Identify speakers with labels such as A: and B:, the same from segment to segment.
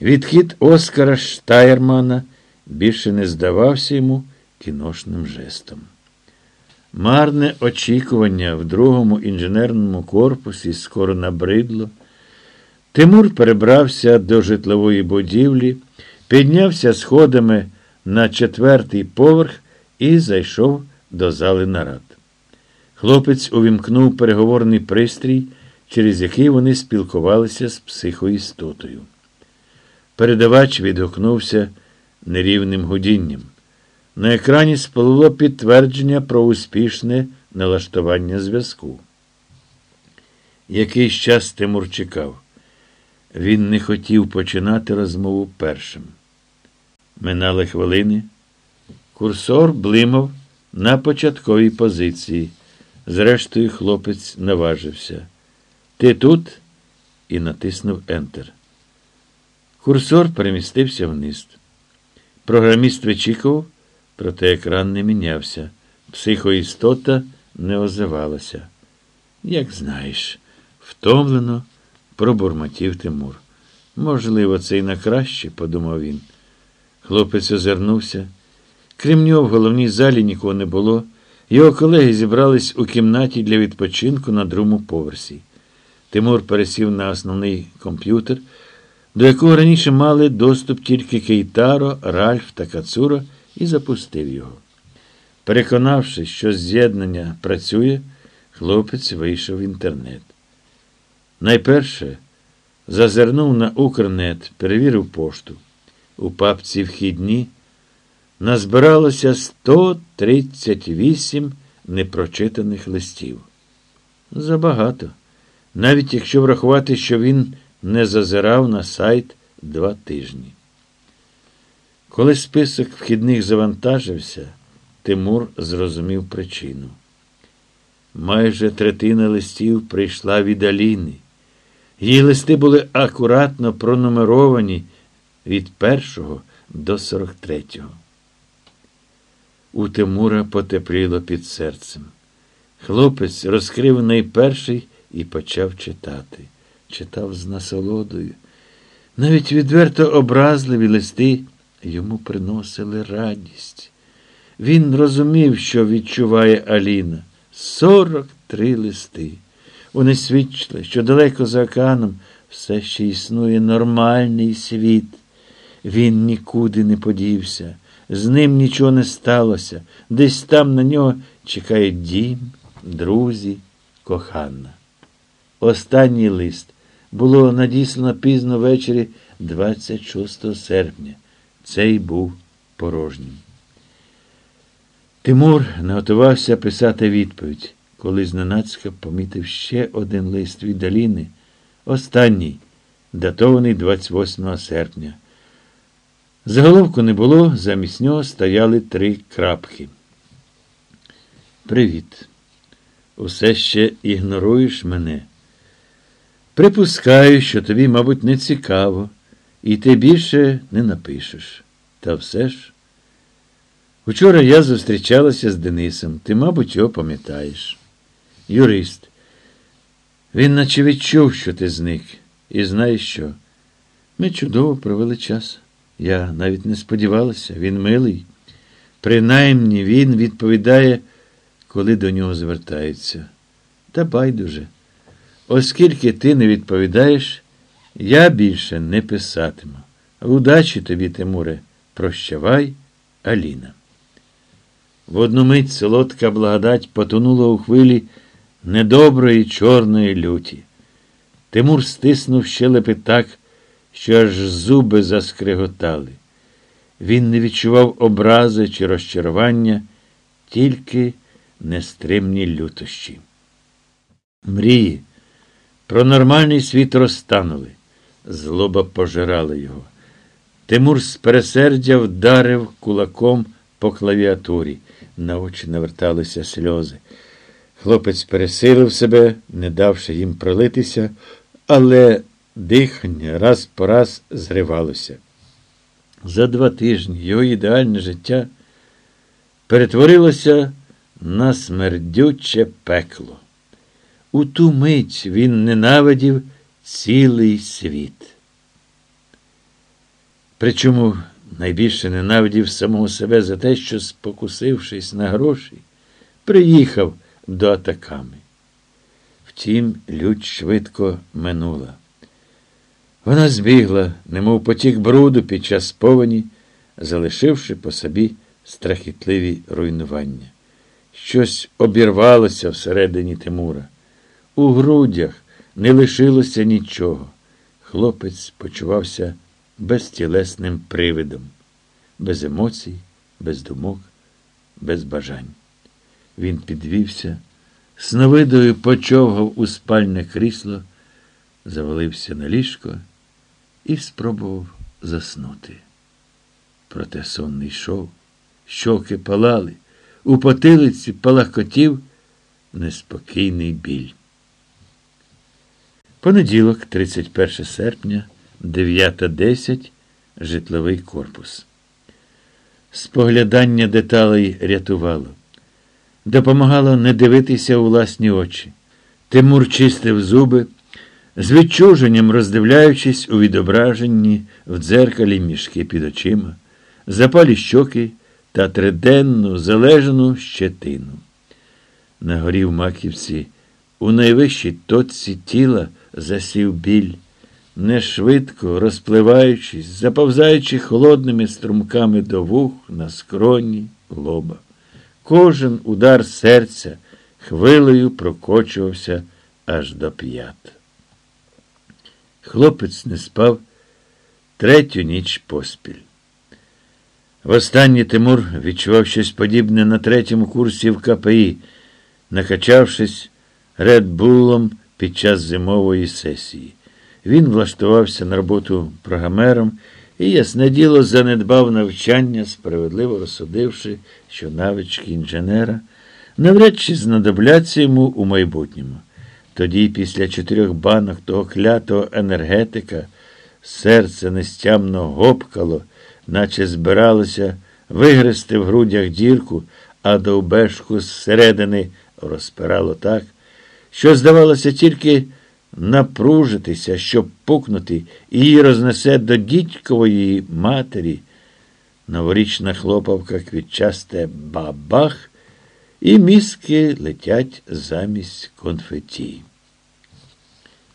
A: Відхід Оскара Штайрмана більше не здавався йому кіношним жестом. Марне очікування в другому інженерному корпусі скоро набридло. Тимур перебрався до житлової будівлі, піднявся сходами на четвертий поверх і зайшов до зали нарад. Хлопець увімкнув переговорний пристрій, через який вони спілкувалися з психоістотою. Передавач відгукнувся нерівним гудінням. На екрані спливло підтвердження про успішне налаштування зв'язку. Якийсь час Тимур чекав. Він не хотів починати розмову першим. Минали хвилини. Курсор блимав на початковій позиції. Зрештою, хлопець наважився. Ти тут? і натиснув Ентер. Курсор перемістився вниз. Програміст вичікував, проте екран не мінявся. Психоістота не озивалася. Як знаєш, втомлено пробурмотів Тимур. Можливо, це й на краще, подумав він. Хлопець озирнувся. Крім нього, в головній залі нікого не було. Його колеги зібрались у кімнаті для відпочинку на другому поверсі. Тимур пересів на основний комп'ютер, до якого раніше мали доступ тільки Кейтаро, Ральф та Кацуро, і запустив його. Переконавшись, що з'єднання працює, хлопець вийшов в інтернет. Найперше зазирнув на Укрнет, перевірив пошту. У папці вхідні назбиралося 138 непрочитаних листів. Забагато. Навіть якщо врахувати, що він не зазирав на сайт два тижні. Коли список вхідних завантажився, Тимур зрозумів причину. Майже третина листів прийшла від Аліни. Її листи були акуратно пронумеровані від першого до сорок третього. У Тимура потепліло під серцем. Хлопець розкрив найперший і почав читати. Читав з насолодою. Навіть відверто образливі листи йому приносили радість. Він розумів, що відчуває Аліна. Сорок три листи. Вони свідчили, що далеко за океаном все ще існує нормальний світ. Він нікуди не подівся, з ним нічого не сталося. Десь там на нього чекає дім, друзі, кохана. Останній лист було надіслано пізно ввечері 26 серпня. Цей був порожнім. Тимур не готувався писати відповідь, коли зненацька помітив ще один лист від Аліни, останній, датований 28 серпня. Заголовку не було, замість нього стояли три крапки. Привіт. Усе ще ігноруєш мене. Припускаю, що тобі, мабуть, не цікаво, і ти більше не напишеш. Та все ж. Учора я зустрічалася з Денисом, ти, мабуть, його пам'ятаєш. Юрист. Він наче відчув, що ти зник, і знаєш що? Ми чудово провели час. Я навіть не сподівалася, він милий. Принаймні він відповідає, коли до нього звертаються. Та байдуже. Оскільки ти не відповідаєш, я більше не писатиму. Удачі тобі, Тимуре, прощавай, Аліна. В одну мить солодка благодать потонула у хвилі недоброї чорної люті. Тимур стиснув щелепи так, що аж зуби заскриготали. Він не відчував образи чи розчарування, тільки нестримні лютощі. Мрії про нормальний світ розтанули, злоба пожирала його. Тимур з пересердя вдарив кулаком по клавіатурі. На очі наверталися сльози. Хлопець пересилив себе, не давши їм пролитися, але дихання раз по раз зривалося. За два тижні його ідеальне життя перетворилося на смердюче пекло. У ту мить він ненавидів цілий світ. Причому найбільше ненавидів самого себе за те, що, спокусившись на гроші, приїхав до атаками. Втім, лють швидко минула. Вона збігла, немов потік бруду під час повені, залишивши по собі страхітливі руйнування. Щось обірвалося всередині Тимура. У грудях не лишилося нічого. Хлопець почувався безтілесним привидом, без емоцій, без думок, без бажань. Він підвівся, сновидою почовгав у спальне крісло, завалився на ліжко і спробував заснути. Проте сон не йшов, щоки палали, у потилиці палахкотів неспокійний біль. Понеділок, 31 серпня, 9.10, житловий корпус. Споглядання деталей рятувало. Допомагало не дивитися у власні очі. Тимур чистив зуби, з відчуженням роздивляючись у відображенні в дзеркалі мішки під очима, запалі щоки та триденну залежну щетину. На горі в маківці, у найвищій точці тіла засів біль, не швидко розпливаючись, заповзаючи холодними струмками до вух на скроні лоба. Кожен удар серця хвилею прокочувався аж до п'ят. Хлопець не спав третю ніч поспіль. Востаннє Тимур відчував щось подібне на третьому курсі в КПІ, накачавшись редбулом під час зимової сесії. Він влаштувався на роботу програмером і, ясне діло, занедбав навчання, справедливо розсудивши, що навички інженера навряд чи знадобляться йому у майбутньому. Тоді, після чотирьох банок того клятого енергетика, серце нестямно гопкало, наче збиралося вигрести в грудях дірку, а довбешку зсередини розпирало так, що, здавалося, тільки напружитися, щоб пукнути, і її рознесе до дідькової матері. Новорічна хлопавка квітчасте бабах, і мізки летять замість конфеті.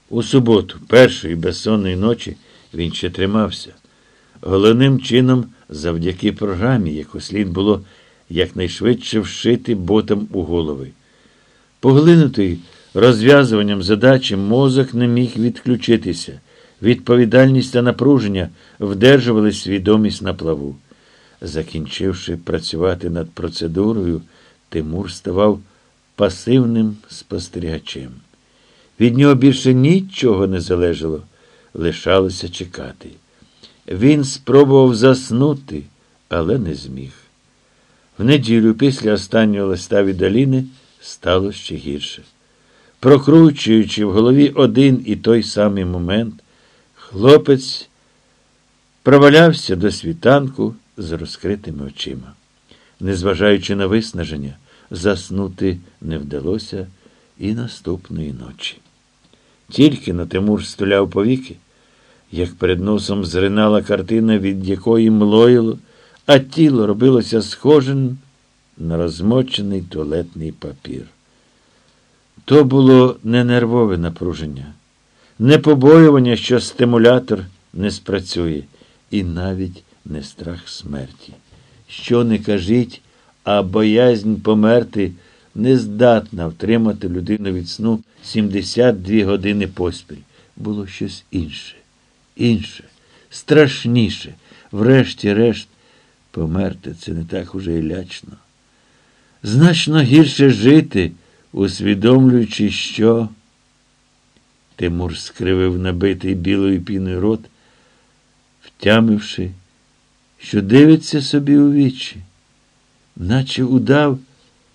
A: У суботу, першої безсонної ночі, він ще тримався. Головним чином, завдяки програмі, яку слід було якнайшвидше вшити ботом у голови. Поглинутий розв'язуванням задачі мозок не міг відключитися. Відповідальність та напруження вдержували свідомість на плаву. Закінчивши працювати над процедурою, Тимур ставав пасивним спостерігачем. Від нього більше нічого не залежало, лишалося чекати. Він спробував заснути, але не зміг. В неділю після останнього листа від Аліни стало ще гірше. Прокручуючи в голові один і той самий момент, хлопець провалявся до світанку з розкритими очима. Незважаючи на виснаження, заснути не вдалося і наступної ночі. Тільки на Тимур стуляв повіки, як перед носом зринала картина, від якої млоїло, а тіло робилося схожим на розмочений туалетний папір. То було не нервове напруження, не побоювання, що стимулятор не спрацює, і навіть не страх смерті. Що не кажіть, а боязнь померти не здатна втримати людину від сну 72 години поспіль. Було щось інше, інше, страшніше. Врешті-решт, померти це не так уже і лячно. Значно гірше жити, усвідомлюючи, що. Тимур скривив набитий білою піною рот, втямивши, що дивиться собі у вічі, наче удав,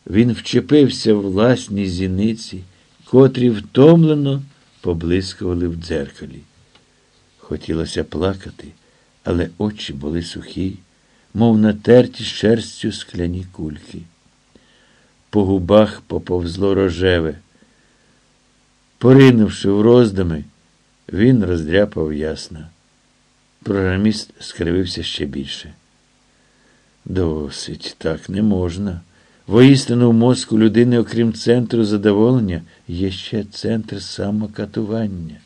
A: він вчепився в власній зіниці, котрі втомлено поблискували в дзеркалі. Хотілося плакати, але очі були сухі, мов натерті шерстю скляні кульки. По губах поповзло рожеве. Поринувши в роздуми, він роздряпав ясна. Програміст скривився ще більше. Досить, так не можна. Воістину в мозку людини, окрім центру задоволення, є ще центр самокатування.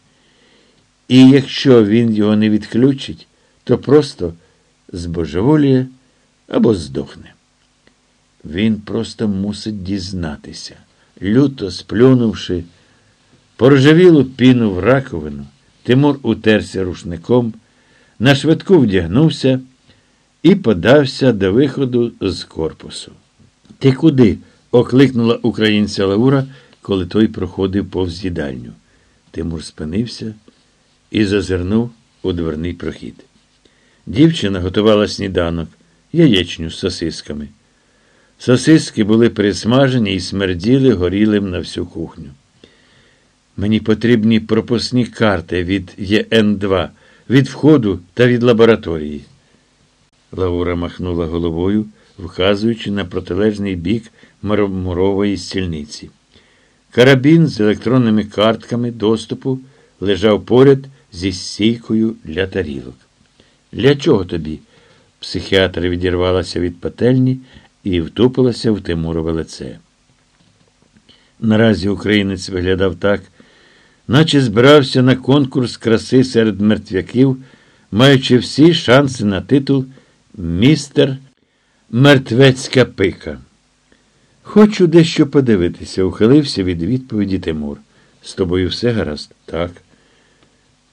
A: І якщо він його не відключить, то просто збожеволіє або здохне. Він просто мусить дізнатися, люто сплюнувши, поржавілу піну в раковину, Тимур утерся рушником, на швидку вдягнувся і подався до виходу з корпусу. Ти куди? окликнула українця Лаура, коли той проходив повз їдальню. Тимур спинився і зазирнув у дверний прохід. Дівчина готувала сніданок, яєчню з сосисками. Сосиски були присмажені і смерділи горілим на всю кухню. Мені потрібні пропускні карти від ЄН2, від входу та від лабораторії. Лаура махнула головою, вказуючи на протилежний бік мармурової стільниці. Карабін з електронними картками доступу лежав поряд зі стійкою для тарілок. Для чого тобі? Психіатр відірвалася від пательні і втупилася в Тимурове лице. Наразі українець виглядав так, наче збирався на конкурс краси серед мертвяків, маючи всі шанси на титул Містер Мертвецька пика. Хочу дещо подивитися, ухилився від відповіді Тимур. З тобою все гаразд? Так.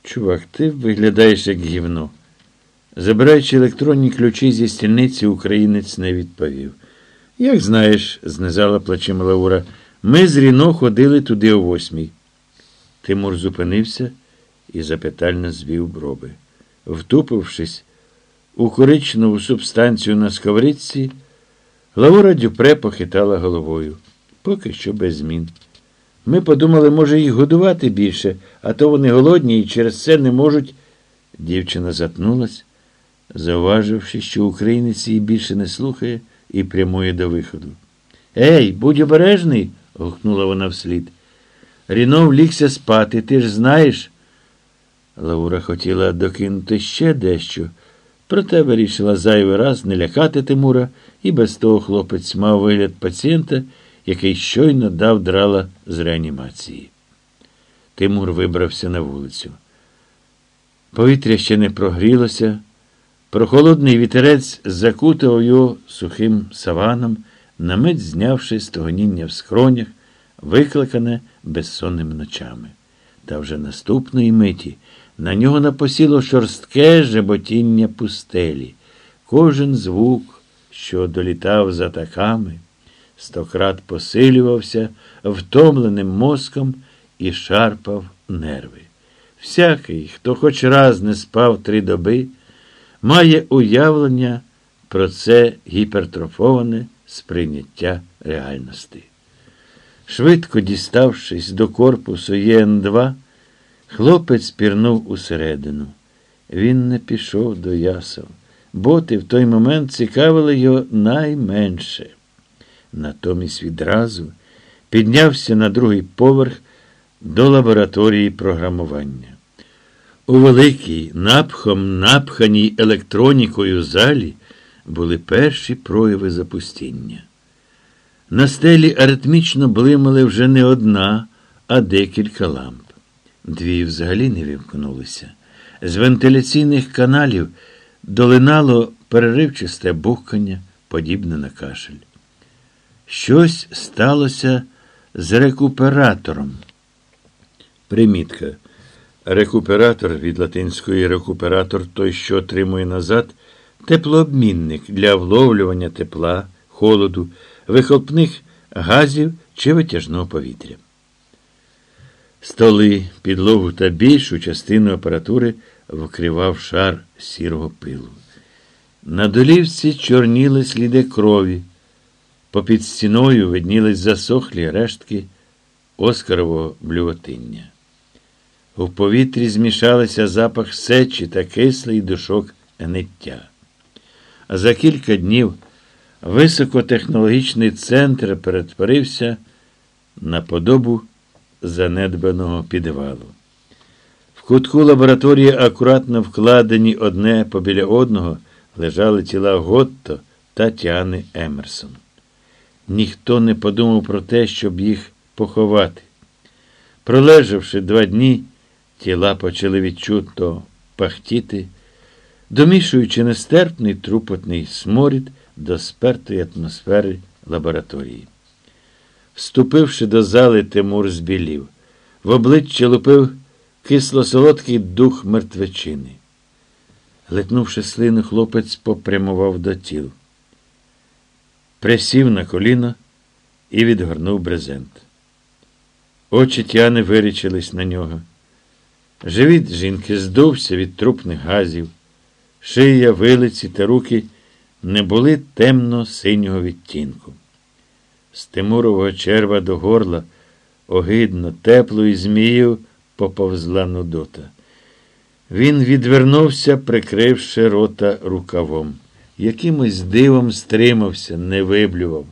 A: Чувак, ти виглядаєш як гівно. Забираючи електронні ключі зі стільниці, українець не відповів. Як знаєш, знизала плечима Лаура, ми з Ріно ходили туди о восьмій. Тимур зупинився і запитально звів брови. Втупившись у коричневу субстанцію на сковорідці, Лаура Дюпре похитала головою. Поки що без змін. Ми подумали, може, їх годувати більше, а то вони голодні і через це не можуть. Дівчина затнулась, зауваживши, що українець її більше не слухає і прямує до виходу. Ей, будь обережний. гукнула вона вслід. Ріно влігся спати, ти ж знаєш. Лаура хотіла докинути ще дещо, проте вирішила зайвий раз не лякати Тимура, і без того хлопець мав вигляд пацієнта, який щойно дав драла з реанімації. Тимур вибрався на вулицю. Повітря ще не прогрілося. Прохолодний вітерець закутав його сухим саваном, на мить знявши стогоніння в скронях, викликане безсонними ночами. Та вже наступної миті на нього напосіло шорстке жеботіння пустелі. Кожен звук, що долітав за таками, стократ посилювався втомленим мозком і шарпав нерви. Всякий, хто хоч раз не спав три доби, має уявлення про це гіпертрофоване сприйняття реальності. Швидко діставшись до корпусу ЄН2, хлопець пірнув усередину. Він не пішов до ясел. Боти в той момент цікавили його найменше. Натомість відразу піднявся на другий поверх до лабораторії програмування. У великій, напхом напханій електронікою залі були перші прояви запустіння. На стелі аритмічно блимали вже не одна, а декілька ламп. Дві взагалі не вімкнулися. З вентиляційних каналів долинало переривчасте бухкання, подібне на кашель. Щось сталося з рекуператором. Примітка. Рекуператор від латинської рекуператор той, що отримує назад, теплообмінник для вловлювання тепла, холоду, вихопних газів чи витяжного повітря. Столи, підлогу та більшу частину апаратури вкривав шар сірого пилу. На долівці чорніли сліди крові. Попід стіною виднілись засохлі рештки оскарового блювотиння. У повітрі змішалися запах сечі та кислий душок гниття. А за кілька днів високотехнологічний центр перетворився на подобу занедбаного підвалу. В кутку лабораторії, акуратно вкладені одне побіля одного, лежали тіла Готто та Тіани Емерсон. Ніхто не подумав про те, щоб їх поховати. Пролежавши два дні, тіла почали відчутно пахтіти, домішуючи нестерпний трупотний сморід до спертої атмосфери лабораторії. Вступивши до зали, Тимур збілів. В обличчя лупив кисло-солодкий дух мертвечини. Летнувши слину, хлопець попрямував до тіл. Присів на коліно і відгорнув брезент. Очі Тяни вирічились на нього. Живіт жінки здувся від трупних газів, шия, вилиці та руки не були темно-синього відтінку. З Тимурового черва до горла огидно, теплою змією поповзла Нудота. Він відвернувся, прикривши рота рукавом. Якимось дивом стримався, не виблював.